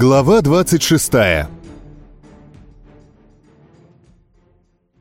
Глава 26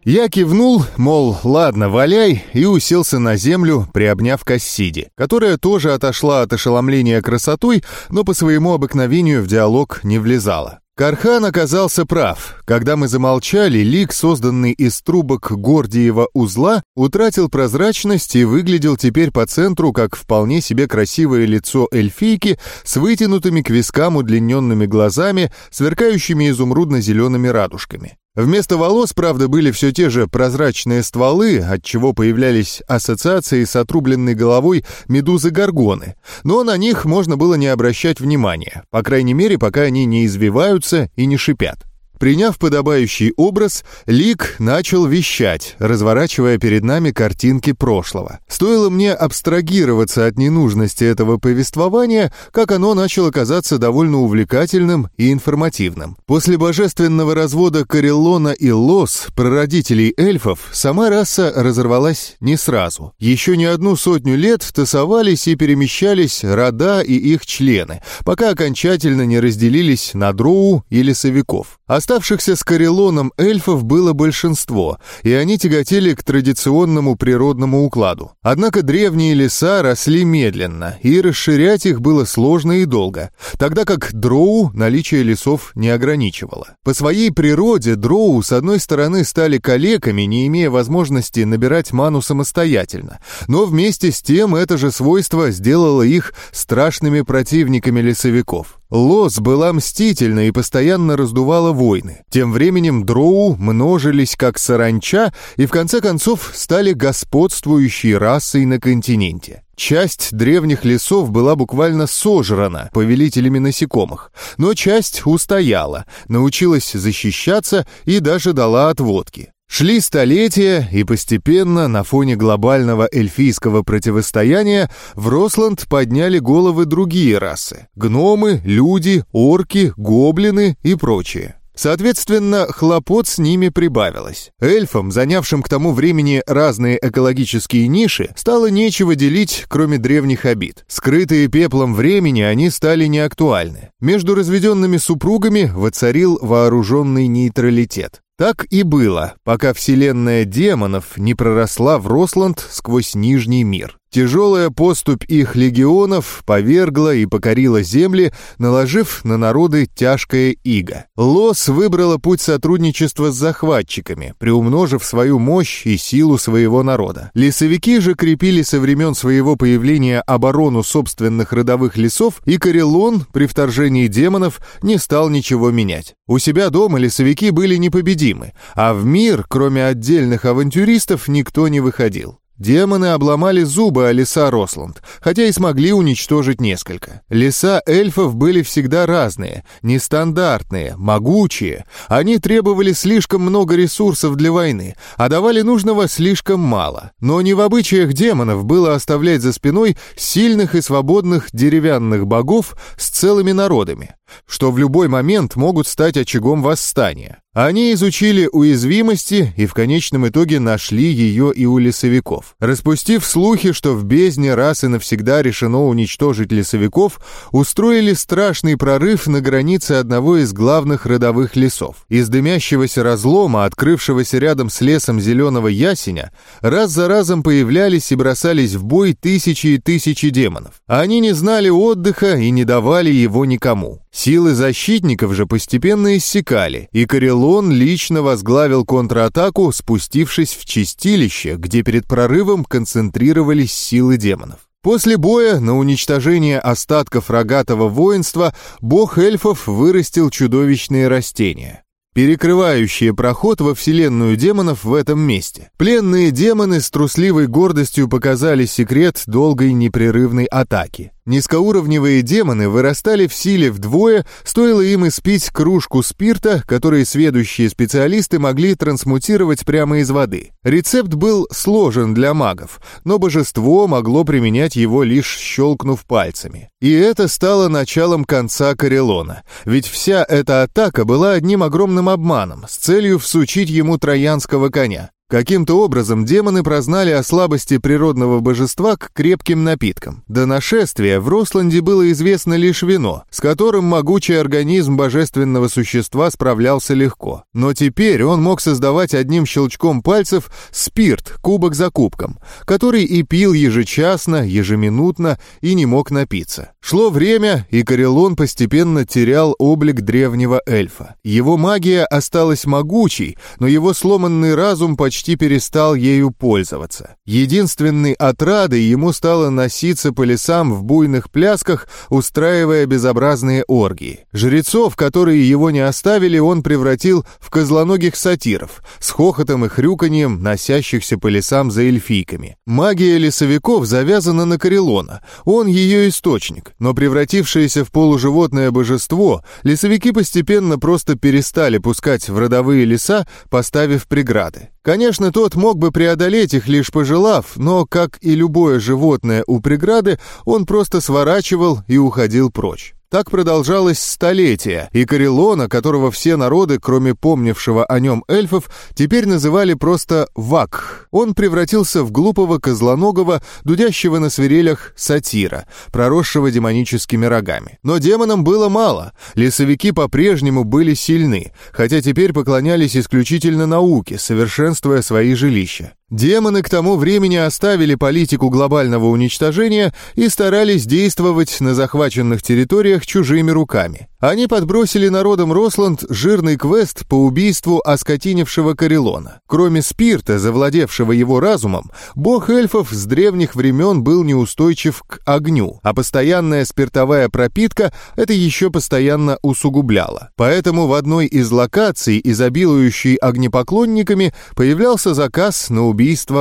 Я кивнул, мол, ладно, валяй, и уселся на землю, приобняв Кассиди, которая тоже отошла от ошеломления красотой, но по своему обыкновению в диалог не влезала. Кархан оказался прав. Когда мы замолчали, лик, созданный из трубок Гордиева узла, утратил прозрачность и выглядел теперь по центру как вполне себе красивое лицо эльфийки с вытянутыми к вискам удлиненными глазами, сверкающими изумрудно-зелеными радужками. Вместо волос, правда, были все те же прозрачные стволы, от чего появлялись ассоциации с отрубленной головой медузы-горгоны, но на них можно было не обращать внимания, по крайней мере, пока они не извиваются и не шипят. Приняв подобающий образ, Лик начал вещать, разворачивая перед нами картинки прошлого. Стоило мне абстрагироваться от ненужности этого повествования, как оно начало казаться довольно увлекательным и информативным. После божественного развода Кареллона и Лос, прародителей эльфов, сама раса разорвалась не сразу. Еще не одну сотню лет тасовались и перемещались рода и их члены, пока окончательно не разделились на дроу и лесовиков. Оставшихся с Карелоном эльфов было большинство, и они тяготели к традиционному природному укладу. Однако древние леса росли медленно, и расширять их было сложно и долго, тогда как дроу наличие лесов не ограничивало. По своей природе дроу, с одной стороны, стали калеками, не имея возможности набирать ману самостоятельно, но вместе с тем это же свойство сделало их страшными противниками лесовиков. Лос была мстительна и постоянно раздувала войны. Тем временем дроу множились как саранча и в конце концов стали господствующей расой на континенте. Часть древних лесов была буквально сожрана повелителями насекомых, но часть устояла, научилась защищаться и даже дала отводки. Шли столетия, и постепенно на фоне глобального эльфийского противостояния в Росланд подняли головы другие расы – гномы, люди, орки, гоблины и прочие. Соответственно, хлопот с ними прибавилось. Эльфам, занявшим к тому времени разные экологические ниши, стало нечего делить, кроме древних обид. Скрытые пеплом времени, они стали неактуальны. Между разведенными супругами воцарил вооруженный нейтралитет. Так и было, пока вселенная демонов не проросла в Росланд сквозь Нижний мир. Тяжелая поступь их легионов повергла и покорила земли, наложив на народы тяжкое иго. Лос выбрала путь сотрудничества с захватчиками, приумножив свою мощь и силу своего народа. Лесовики же крепили со времен своего появления оборону собственных родовых лесов, и Карелон при вторжении демонов не стал ничего менять. У себя дома лесовики были непобедимы, а в мир, кроме отдельных авантюристов, никто не выходил. Демоны обломали зубы о леса Росланд, хотя и смогли уничтожить несколько. Леса эльфов были всегда разные, нестандартные, могучие. Они требовали слишком много ресурсов для войны, а давали нужного слишком мало. Но не в обычаях демонов было оставлять за спиной сильных и свободных деревянных богов с целыми народами, что в любой момент могут стать очагом восстания. Они изучили уязвимости и в конечном итоге нашли ее и у лесовиков. Распустив слухи, что в бездне раз и навсегда решено уничтожить лесовиков, устроили страшный прорыв на границе одного из главных родовых лесов. Из дымящегося разлома, открывшегося рядом с лесом зеленого ясеня, раз за разом появлялись и бросались в бой тысячи и тысячи демонов. Они не знали отдыха и не давали его никому. Силы защитников же постепенно иссякали, и Карелон лично возглавил контратаку, спустившись в чистилище, где перед прорывом концентрировались силы демонов. После боя на уничтожение остатков рогатого воинства бог эльфов вырастил чудовищные растения перекрывающие проход во вселенную демонов в этом месте. Пленные демоны с трусливой гордостью показали секрет долгой непрерывной атаки. Низкоуровневые демоны вырастали в силе вдвое, стоило им испить кружку спирта, который сведущие специалисты могли трансмутировать прямо из воды. Рецепт был сложен для магов, но божество могло применять его лишь щелкнув пальцами. И это стало началом конца Карелона, ведь вся эта атака была одним огромным обманом с целью всучить ему троянского коня. Каким-то образом демоны прознали о слабости природного божества к крепким напиткам. До нашествия в Росланде было известно лишь вино, с которым могучий организм божественного существа справлялся легко. Но теперь он мог создавать одним щелчком пальцев спирт, кубок за кубком, который и пил ежечасно, ежеминутно и не мог напиться. Шло время, и Карелон постепенно терял облик древнего эльфа. Его магия осталась могучей, но его сломанный разум почти почти перестал ею пользоваться. Единственной отрадой ему стало носиться по лесам в буйных плясках, устраивая безобразные оргии. Жрецов, которые его не оставили, он превратил в козлоногих сатиров, с хохотом и хрюканьем, носящихся по лесам за эльфийками. Магия лесовиков завязана на Карелона, он ее источник, но превратившееся в полуживотное божество, лесовики постепенно просто перестали пускать в родовые леса, поставив преграды. Конечно, тот мог бы преодолеть их, лишь пожелав, но, как и любое животное у преграды, он просто сворачивал и уходил прочь. Так продолжалось столетия, и Карелона, которого все народы, кроме помнившего о нем эльфов, теперь называли просто Вак. Он превратился в глупого козлоногого, дудящего на свирелях сатира, проросшего демоническими рогами. Но демонам было мало, лесовики по-прежнему были сильны, хотя теперь поклонялись исключительно науке, совершенствуя свои жилища. Демоны к тому времени оставили политику глобального уничтожения и старались действовать на захваченных территориях чужими руками. Они подбросили народам Росланд жирный квест по убийству оскотинившего Карелона. Кроме спирта, завладевшего его разумом, бог эльфов с древних времен был неустойчив к огню, а постоянная спиртовая пропитка это еще постоянно усугубляло. Поэтому в одной из локаций, изобилующей огнепоклонниками, появлялся заказ на убийство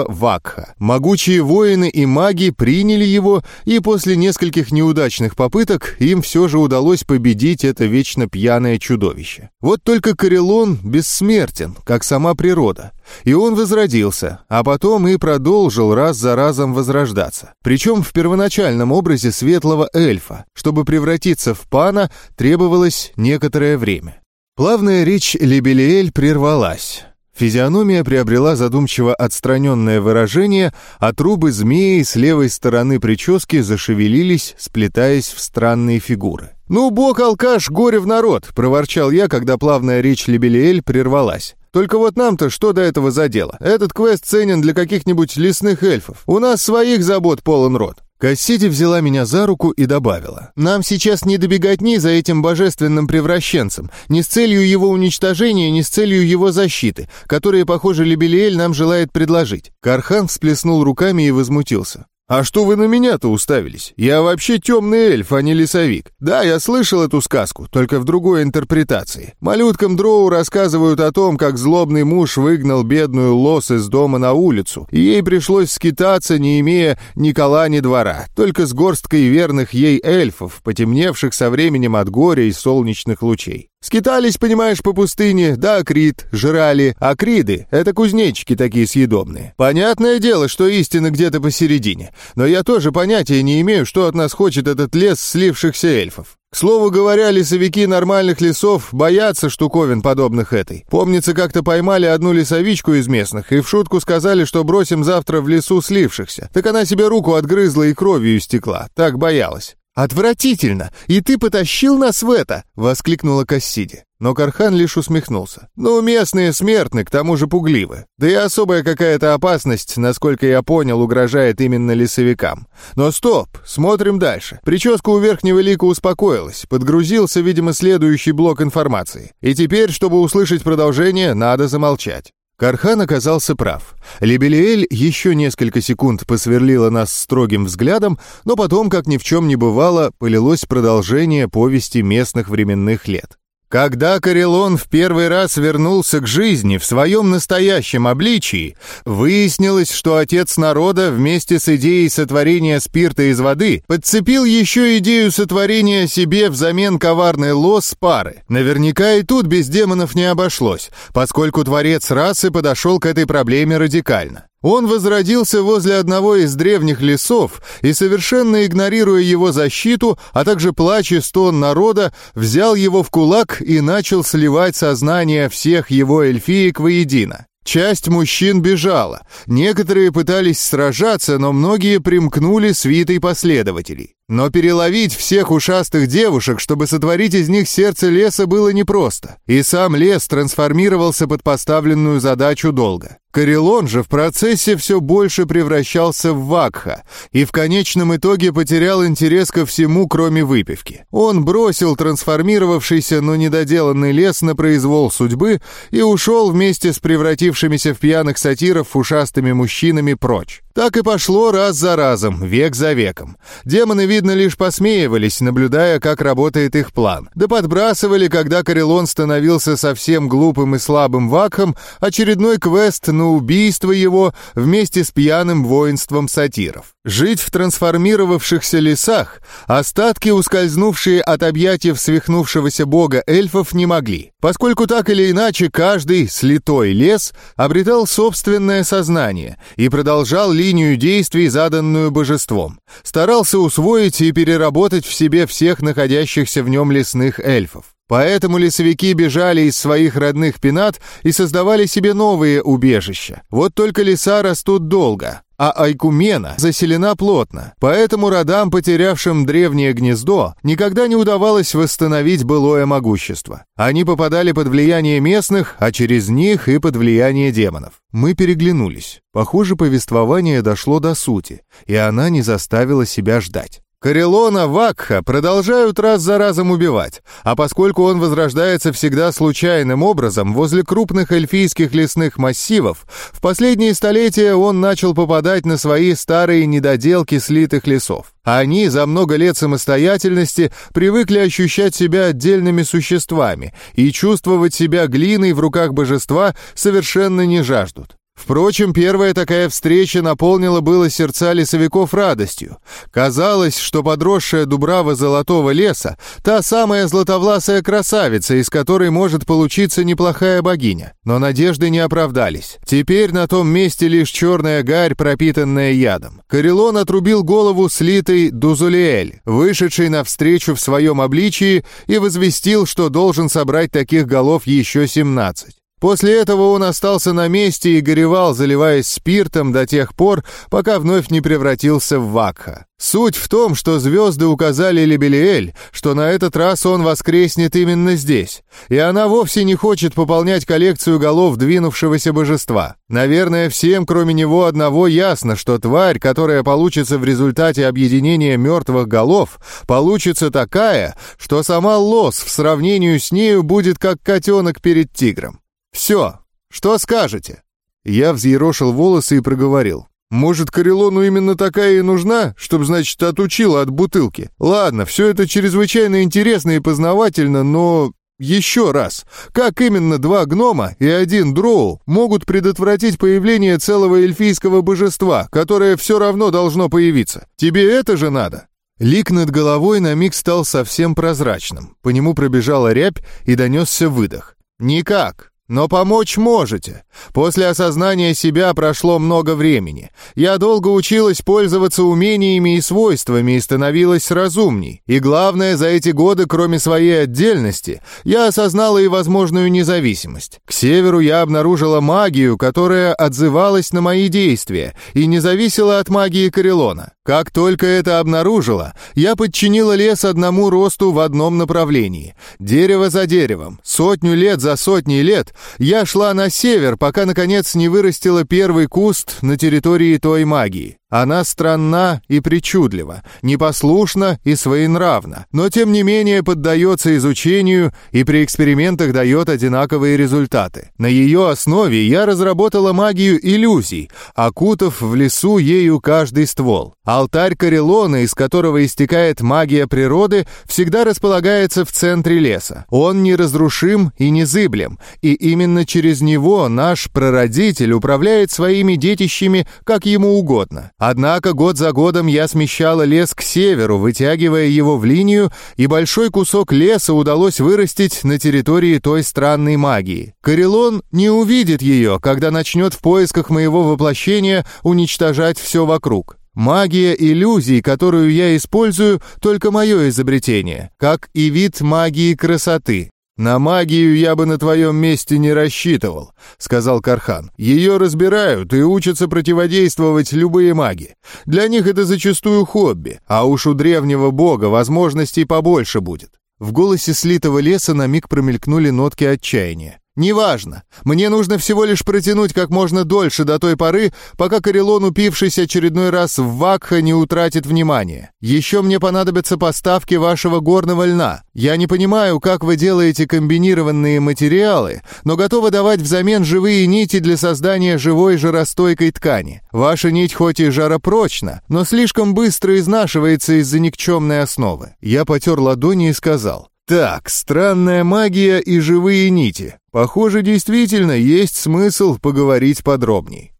Вакха. Могучие воины и маги приняли его, и после нескольких неудачных попыток им все же удалось победить это вечно пьяное чудовище. Вот только Карелон бессмертен, как сама природа. И он возродился, а потом и продолжил раз за разом возрождаться. Причем в первоначальном образе светлого эльфа. Чтобы превратиться в пана, требовалось некоторое время. Плавная речь Лебелиэль прервалась. Физиономия приобрела задумчиво отстраненное выражение, а трубы змеи с левой стороны прически зашевелились, сплетаясь в странные фигуры. «Ну, бог-алкаш, горе в народ!» — проворчал я, когда плавная речь Лебелиэль прервалась. Только вот нам-то что до этого за дело? Этот квест ценен для каких-нибудь лесных эльфов. У нас своих забот полон рот. Кассиди взяла меня за руку и добавила. «Нам сейчас не добегать ни за этим божественным превращенцем, ни с целью его уничтожения, ни с целью его защиты, которые, похоже, Лебелиэль нам желает предложить». Кархан всплеснул руками и возмутился. «А что вы на меня-то уставились? Я вообще темный эльф, а не лесовик. Да, я слышал эту сказку, только в другой интерпретации. Малюткам Дроу рассказывают о том, как злобный муж выгнал бедную лос из дома на улицу, и ей пришлось скитаться, не имея ни кола, ни двора, только с горсткой верных ей эльфов, потемневших со временем от горя и солнечных лучей. Скитались, понимаешь, по пустыне, да акрит, жрали. Акриды — это кузнечики такие съедобные. Понятное дело, что истина где-то посередине. Но я тоже понятия не имею, что от нас хочет этот лес слившихся эльфов. К слову говоря, лесовики нормальных лесов боятся штуковин, подобных этой. Помнится, как-то поймали одну лесовичку из местных и в шутку сказали, что бросим завтра в лесу слившихся. Так она себе руку отгрызла и кровью истекла. Так боялась. «Отвратительно! И ты потащил нас в это!» — воскликнула Кассиди. Но Кархан лишь усмехнулся. «Ну, местные смертны, к тому же пугливы. Да и особая какая-то опасность, насколько я понял, угрожает именно лесовикам. Но стоп, смотрим дальше. Прическа у Верхнего Лика успокоилась, подгрузился, видимо, следующий блок информации. И теперь, чтобы услышать продолжение, надо замолчать. Кархан оказался прав. Лебелиэль еще несколько секунд посверлила нас строгим взглядом, но потом, как ни в чем не бывало, полилось продолжение повести местных временных лет. Когда Карелон в первый раз вернулся к жизни в своем настоящем обличии, выяснилось, что отец народа вместе с идеей сотворения спирта из воды подцепил еще идею сотворения себе взамен коварной лос пары. Наверняка и тут без демонов не обошлось, поскольку творец расы подошел к этой проблеме радикально. Он возродился возле одного из древних лесов и, совершенно игнорируя его защиту, а также плач и стон народа, взял его в кулак и начал сливать сознание всех его эльфиек воедино. Часть мужчин бежала. Некоторые пытались сражаться, но многие примкнули свитой последователей. Но переловить всех ушастых девушек, чтобы сотворить из них сердце леса, было непросто. И сам лес трансформировался под поставленную задачу долго. Карелон же в процессе все больше превращался в вакха и в конечном итоге потерял интерес ко всему, кроме выпивки. Он бросил трансформировавшийся, но недоделанный лес на произвол судьбы и ушел вместе с превратившимися в пьяных сатиров ушастыми мужчинами прочь. Так и пошло раз за разом, век за веком. Демоны, видно, лишь посмеивались, наблюдая, как работает их план. Да подбрасывали, когда Карелон становился совсем глупым и слабым вакхом, очередной квест на убийство его вместе с пьяным воинством сатиров. Жить в трансформировавшихся лесах остатки, ускользнувшие от объятий свихнувшегося бога эльфов, не могли, поскольку так или иначе каждый слитой лес обретал собственное сознание и продолжал линию действий, заданную божеством. Старался усвоить и переработать в себе всех находящихся в нем лесных эльфов. Поэтому лесовики бежали из своих родных пенат и создавали себе новые убежища. Вот только леса растут долго, а Айкумена заселена плотно, поэтому родам, потерявшим древнее гнездо, никогда не удавалось восстановить былое могущество. Они попадали под влияние местных, а через них и под влияние демонов. Мы переглянулись. Похоже, повествование дошло до сути, и она не заставила себя ждать. Карелона Вакха продолжают раз за разом убивать, а поскольку он возрождается всегда случайным образом возле крупных эльфийских лесных массивов, в последние столетия он начал попадать на свои старые недоделки слитых лесов. Они за много лет самостоятельности привыкли ощущать себя отдельными существами и чувствовать себя глиной в руках божества совершенно не жаждут. Впрочем, первая такая встреча наполнила было сердца лесовиков радостью. Казалось, что подросшая дубрава золотого леса — та самая златовласая красавица, из которой может получиться неплохая богиня. Но надежды не оправдались. Теперь на том месте лишь черная гарь, пропитанная ядом. Карелон отрубил голову слитой Дузулиэль, вышедшей навстречу в своем обличии, и возвестил, что должен собрать таких голов еще 17. После этого он остался на месте и горевал, заливаясь спиртом до тех пор, пока вновь не превратился в Вакха. Суть в том, что звезды указали Лебелиэль, что на этот раз он воскреснет именно здесь, и она вовсе не хочет пополнять коллекцию голов двинувшегося божества. Наверное, всем, кроме него одного, ясно, что тварь, которая получится в результате объединения мертвых голов, получится такая, что сама Лос в сравнении с нею будет как котенок перед тигром. «Все. Что скажете?» Я взъерошил волосы и проговорил. «Может, Карелону именно такая и нужна, чтобы, значит, отучила от бутылки? Ладно, все это чрезвычайно интересно и познавательно, но еще раз, как именно два гнома и один дроу могут предотвратить появление целого эльфийского божества, которое все равно должно появиться? Тебе это же надо?» Лик над головой на миг стал совсем прозрачным. По нему пробежала рябь и донесся выдох. «Никак. Но помочь можете. После осознания себя прошло много времени. Я долго училась пользоваться умениями и свойствами и становилась разумней. И главное, за эти годы, кроме своей отдельности, я осознала и возможную независимость. К северу я обнаружила магию, которая отзывалась на мои действия и не зависела от магии Карелона. Как только это обнаружила, я подчинила лес одному росту в одном направлении. Дерево за деревом, сотню лет за сотней лет я шла на север, пока, наконец, не вырастила первый куст на территории той магии. Она странна и причудлива, непослушна и своенравна, но тем не менее поддается изучению и при экспериментах дает одинаковые результаты. На ее основе я разработала магию иллюзий, окутав в лесу ею каждый ствол. Алтарь Карелона, из которого истекает магия природы, всегда располагается в центре леса. Он неразрушим и незыблем, и именно через него наш прародитель управляет своими детищами как ему угодно. Однако год за годом я смещала лес к северу, вытягивая его в линию, и большой кусок леса удалось вырастить на территории той странной магии. Карелон не увидит ее, когда начнет в поисках моего воплощения уничтожать все вокруг. Магия иллюзий, которую я использую, только мое изобретение, как и вид магии красоты. «На магию я бы на твоем месте не рассчитывал», — сказал Кархан. «Ее разбирают и учатся противодействовать любые маги. Для них это зачастую хобби, а уж у древнего бога возможностей побольше будет». В голосе слитого леса на миг промелькнули нотки отчаяния. «Неважно. Мне нужно всего лишь протянуть как можно дольше до той поры, пока Карелон, упившийся очередной раз в Вакха, не утратит внимание. Еще мне понадобятся поставки вашего горного льна. Я не понимаю, как вы делаете комбинированные материалы, но готовы давать взамен живые нити для создания живой жаростойкой ткани. Ваша нить хоть и жаропрочна, но слишком быстро изнашивается из-за никчемной основы». Я потер ладони и сказал... Так, странная магия и живые нити. Похоже, действительно есть смысл поговорить подробней.